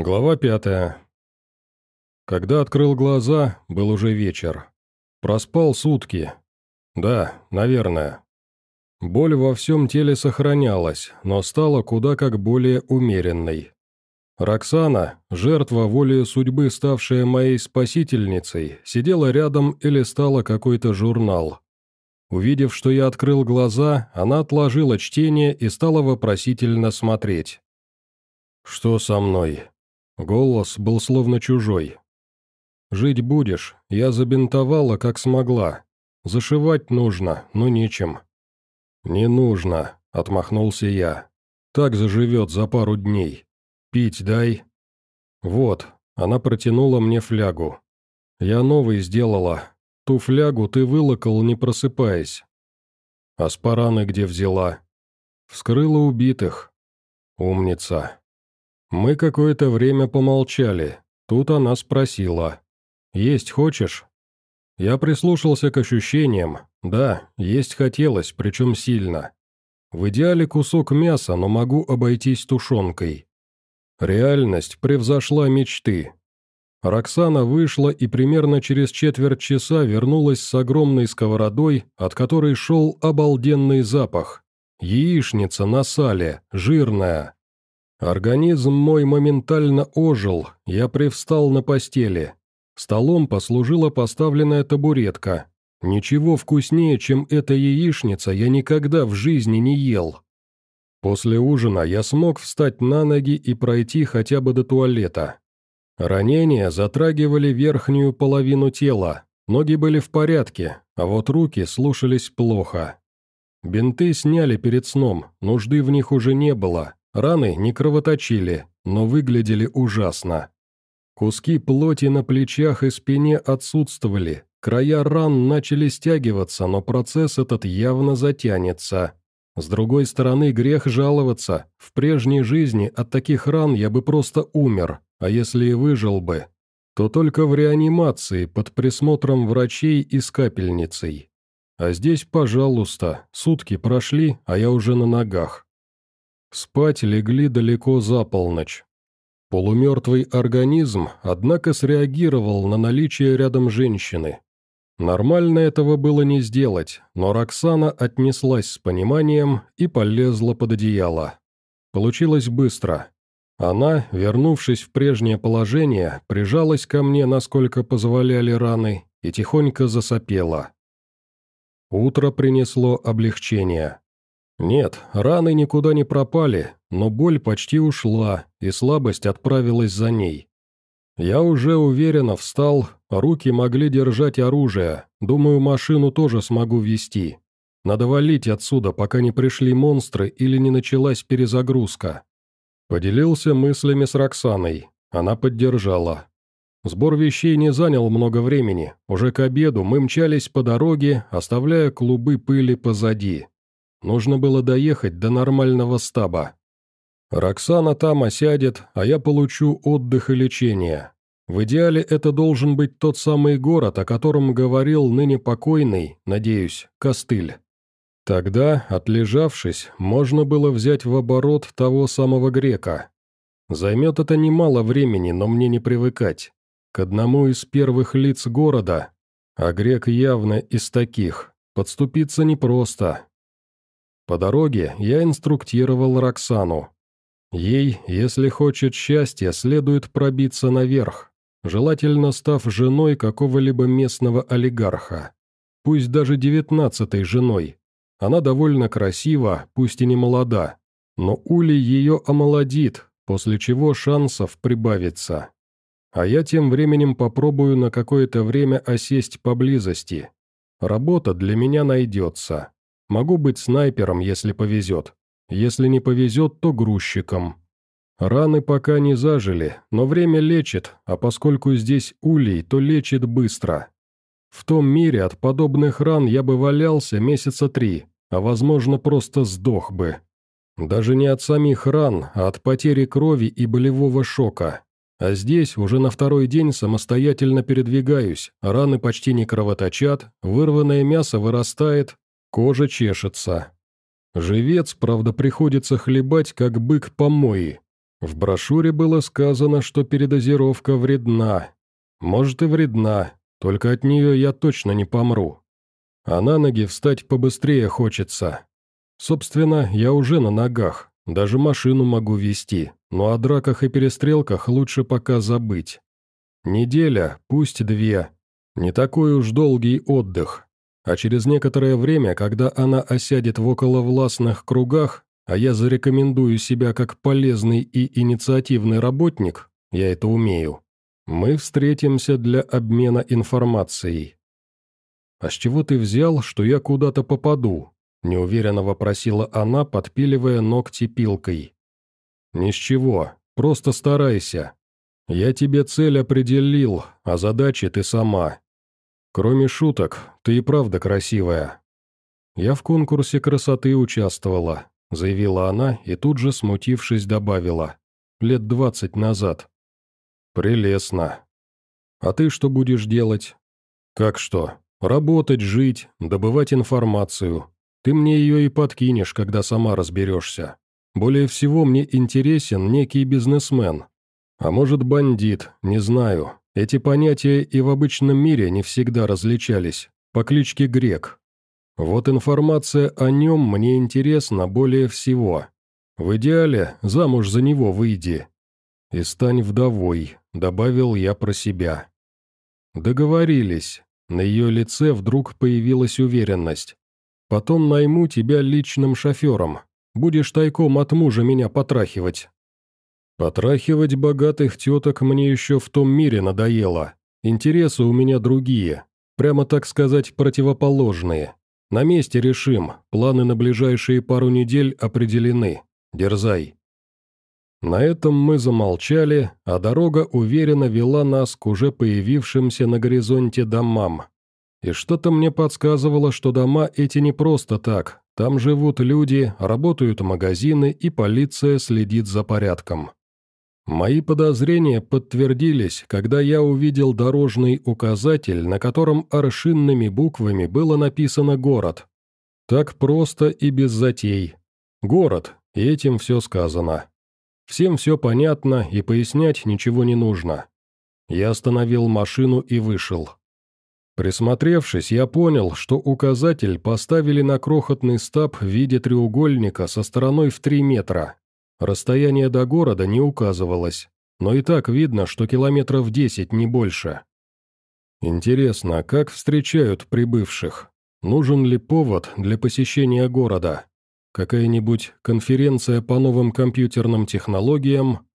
Глава пятая. Когда открыл глаза, был уже вечер. Проспал сутки. Да, наверное. Боль во всем теле сохранялась, но стала куда как более умеренной. Роксана, жертва воли судьбы, ставшая моей спасительницей, сидела рядом и листала какой-то журнал. Увидев, что я открыл глаза, она отложила чтение и стала вопросительно смотреть. «Что со мной?» Голос был словно чужой. «Жить будешь, я забинтовала, как смогла. Зашивать нужно, но нечем». «Не нужно», — отмахнулся я. «Так заживет за пару дней. Пить дай». «Вот», — она протянула мне флягу. «Я новый сделала. Ту флягу ты вылокал, не просыпаясь». «А спараны где взяла?» «Вскрыла убитых». «Умница». Мы какое-то время помолчали. Тут она спросила. «Есть хочешь?» Я прислушался к ощущениям. Да, есть хотелось, причем сильно. В идеале кусок мяса, но могу обойтись тушенкой. Реальность превзошла мечты. Роксана вышла и примерно через четверть часа вернулась с огромной сковородой, от которой шел обалденный запах. Яичница на сале, жирная. Организм мой моментально ожил, я привстал на постели. Столом послужила поставленная табуретка. Ничего вкуснее, чем эта яичница, я никогда в жизни не ел. После ужина я смог встать на ноги и пройти хотя бы до туалета. Ранения затрагивали верхнюю половину тела, ноги были в порядке, а вот руки слушались плохо. Бинты сняли перед сном, нужды в них уже не было, Раны не кровоточили, но выглядели ужасно. Куски плоти на плечах и спине отсутствовали, края ран начали стягиваться, но процесс этот явно затянется. С другой стороны, грех жаловаться. В прежней жизни от таких ран я бы просто умер, а если и выжил бы, то только в реанимации под присмотром врачей и с капельницей. А здесь, пожалуйста, сутки прошли, а я уже на ногах. Спать легли далеко за полночь. Полумертвый организм, однако, среагировал на наличие рядом женщины. Нормально этого было не сделать, но Роксана отнеслась с пониманием и полезла под одеяло. Получилось быстро. Она, вернувшись в прежнее положение, прижалась ко мне, насколько позволяли раны, и тихонько засопела. Утро принесло облегчение. Нет, раны никуда не пропали, но боль почти ушла, и слабость отправилась за ней. Я уже уверенно встал, руки могли держать оружие, думаю, машину тоже смогу вести. Надо валить отсюда, пока не пришли монстры или не началась перезагрузка. Поделился мыслями с Роксаной, она поддержала. Сбор вещей не занял много времени, уже к обеду мы мчались по дороге, оставляя клубы пыли позади. Нужно было доехать до нормального стаба. Роксана там осядет, а я получу отдых и лечение. В идеале это должен быть тот самый город, о котором говорил ныне покойный, надеюсь, Костыль. Тогда, отлежавшись, можно было взять в оборот того самого грека. Займет это немало времени, но мне не привыкать. К одному из первых лиц города, а грек явно из таких, подступиться непросто, по дороге я инструктировал Роксану. Ей, если хочет счастья, следует пробиться наверх, желательно став женой какого-либо местного олигарха. Пусть даже девятнадцатой женой. Она довольно красива, пусть и не молода, но Ули ее омолодит, после чего шансов прибавится. А я тем временем попробую на какое-то время осесть поблизости. Работа для меня найдется. Могу быть снайпером, если повезет. Если не повезет, то грузчиком. Раны пока не зажили, но время лечит, а поскольку здесь улей, то лечит быстро. В том мире от подобных ран я бы валялся месяца три, а возможно просто сдох бы. Даже не от самих ран, а от потери крови и болевого шока. А здесь уже на второй день самостоятельно передвигаюсь, раны почти не кровоточат, вырванное мясо вырастает, Кожа чешется. Живец, правда, приходится хлебать, как бык помои. В брошюре было сказано, что передозировка вредна. Может и вредна, только от нее я точно не помру. А на ноги встать побыстрее хочется. Собственно, я уже на ногах, даже машину могу вести, но о драках и перестрелках лучше пока забыть. Неделя, пусть две. Не такой уж долгий отдых. А через некоторое время, когда она осядет в околовластных кругах, а я зарекомендую себя как полезный и инициативный работник, я это умею, мы встретимся для обмена информацией. «А с чего ты взял, что я куда-то попаду?» – неуверенно вопросила она, подпиливая ногти пилкой. «Ни с чего, просто старайся. Я тебе цель определил, а задачи ты сама. Кроме шуток, ты и правда красивая». «Я в конкурсе красоты участвовала», – заявила она и тут же, смутившись, добавила. «Лет двадцать назад». «Прелестно. А ты что будешь делать?» «Как что? Работать, жить, добывать информацию. Ты мне ее и подкинешь, когда сама разберешься. Более всего мне интересен некий бизнесмен. А может, бандит, не знаю. Эти понятия и в обычном мире не всегда различались. По кличке Грек. Вот информация о нем мне интересна более всего. В идеале замуж за него выйди. И стань вдовой, добавил я про себя. Договорились. На ее лице вдруг появилась уверенность. «Потом найму тебя личным шофером. Будешь тайком от мужа меня потрахивать». «Потрахивать богатых теток мне еще в том мире надоело. Интересы у меня другие, прямо так сказать, противоположные. На месте решим, планы на ближайшие пару недель определены. Дерзай». На этом мы замолчали, а дорога уверенно вела нас к уже появившимся на горизонте домам. И что-то мне подсказывало, что дома эти не просто так, там живут люди, работают магазины и полиция следит за порядком. Мои подозрения подтвердились, когда я увидел дорожный указатель, на котором аршинными буквами было написано «город». Так просто и без затей. Город, и этим все сказано. Всем все понятно и пояснять ничего не нужно. Я остановил машину и вышел. Присмотревшись, я понял, что указатель поставили на крохотный стаб в виде треугольника со стороной в 3 метра. Расстояние до города не указывалось, но и так видно, что километров 10, не больше. Интересно, как встречают прибывших? Нужен ли повод для посещения города? Какая-нибудь конференция по новым компьютерным технологиям?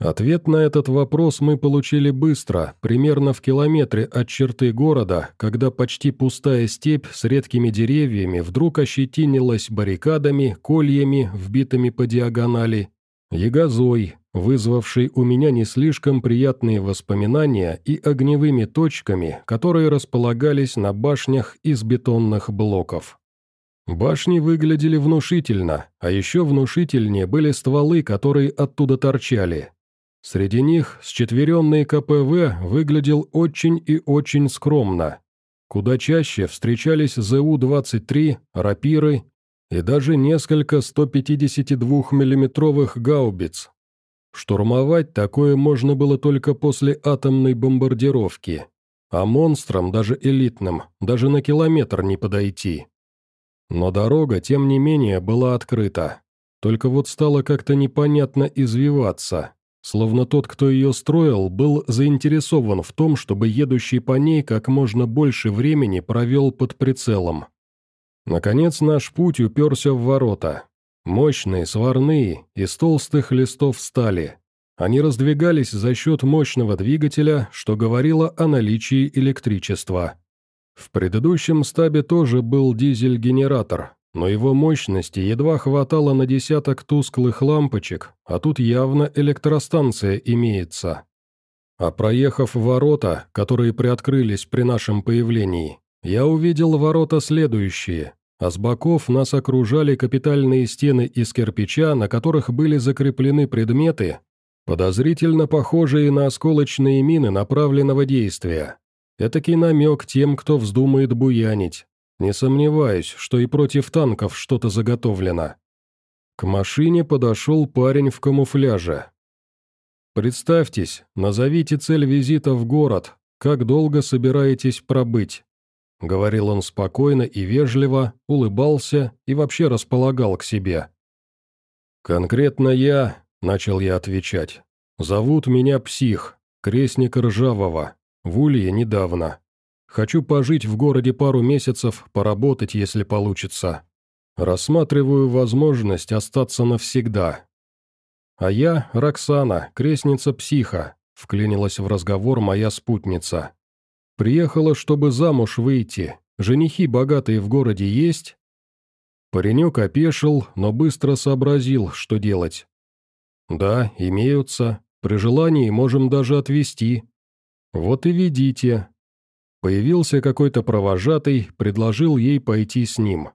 Ответ на этот вопрос мы получили быстро, примерно в километре от черты города, когда почти пустая степь с редкими деревьями вдруг ощетинилась баррикадами, кольями, вбитыми по диагонали, ягозой, вызвавшей у меня не слишком приятные воспоминания и огневыми точками, которые располагались на башнях из бетонных блоков. Башни выглядели внушительно, а еще внушительнее были стволы, которые оттуда торчали. Среди них счетверенный КПВ выглядел очень и очень скромно. Куда чаще встречались ЗУ-23, рапиры и даже несколько 152 миллиметровых гаубиц. Штурмовать такое можно было только после атомной бомбардировки, а монстрам, даже элитным, даже на километр не подойти. Но дорога, тем не менее, была открыта. Только вот стало как-то непонятно извиваться, словно тот, кто ее строил, был заинтересован в том, чтобы едущий по ней как можно больше времени провел под прицелом. Наконец наш путь уперся в ворота. Мощные, сварные, из толстых листов стали. Они раздвигались за счет мощного двигателя, что говорило о наличии электричества. В предыдущем стабе тоже был дизель-генератор, но его мощности едва хватало на десяток тусклых лампочек, а тут явно электростанция имеется. А проехав ворота, которые приоткрылись при нашем появлении, я увидел ворота следующие, а с боков нас окружали капитальные стены из кирпича, на которых были закреплены предметы, подозрительно похожие на осколочные мины направленного действия. Этакий намек тем, кто вздумает буянить. Не сомневаюсь, что и против танков что-то заготовлено. К машине подошел парень в камуфляже. «Представьтесь, назовите цель визита в город, как долго собираетесь пробыть?» Говорил он спокойно и вежливо, улыбался и вообще располагал к себе. «Конкретно я», — начал я отвечать, — «зовут меня Псих, крестник Ржавого, в Улье недавно. Хочу пожить в городе пару месяцев, поработать, если получится. Рассматриваю возможность остаться навсегда. А я, Роксана, крестница психа, вклинилась в разговор моя спутница. Приехала, чтобы замуж выйти. Женихи богатые в городе есть? Паренек опешил, но быстро сообразил, что делать. Да, имеются. При желании можем даже отвезти. Вот и ведите, Появился какой-то провожатый, предложил ей пойти с ним.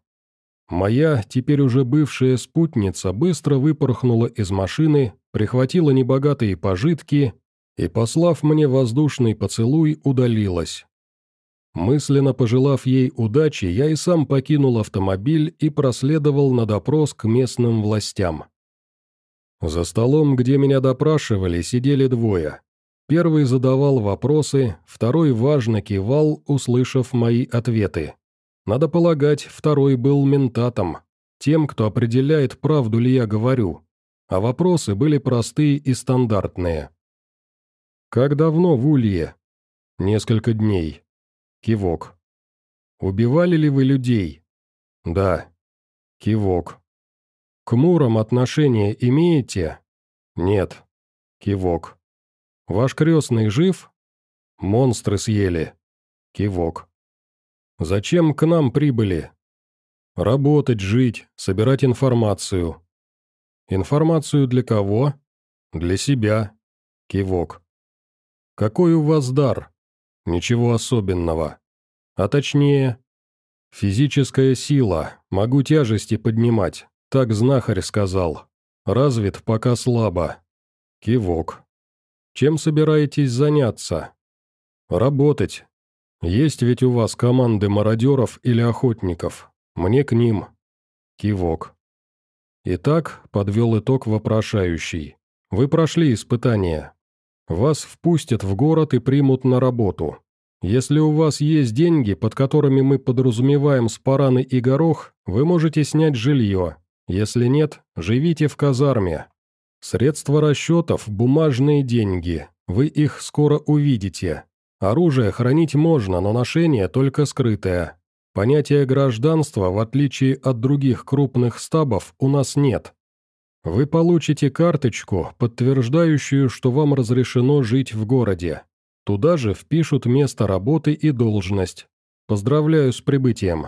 Моя, теперь уже бывшая спутница, быстро выпорхнула из машины, прихватила небогатые пожитки и, послав мне воздушный поцелуй, удалилась. Мысленно пожелав ей удачи, я и сам покинул автомобиль и проследовал на допрос к местным властям. За столом, где меня допрашивали, сидели двое. Первый задавал вопросы, второй важно кивал, услышав мои ответы. Надо полагать, второй был ментатом, тем, кто определяет, правду ли я говорю. А вопросы были простые и стандартные. «Как давно в Улье?» «Несколько дней». Кивок. «Убивали ли вы людей?» «Да». Кивок. «К Мурам отношения имеете?» «Нет». Кивок. «Ваш крестный жив?» «Монстры съели». Кивок. «Зачем к нам прибыли?» «Работать, жить, собирать информацию». «Информацию для кого?» «Для себя». Кивок. «Какой у вас дар?» «Ничего особенного. А точнее...» «Физическая сила. Могу тяжести поднимать. Так знахарь сказал. Развит пока слабо». Кивок. Чем собираетесь заняться? Работать. Есть ведь у вас команды мародеров или охотников. Мне к ним. Кивок. Итак, подвел итог вопрошающий. Вы прошли испытание. Вас впустят в город и примут на работу. Если у вас есть деньги, под которыми мы подразумеваем спараны и горох, вы можете снять жилье. Если нет, живите в казарме. Средства расчетов – бумажные деньги. Вы их скоро увидите. Оружие хранить можно, но ношение только скрытое. Понятия гражданства, в отличие от других крупных стабов, у нас нет. Вы получите карточку, подтверждающую, что вам разрешено жить в городе. Туда же впишут место работы и должность. Поздравляю с прибытием.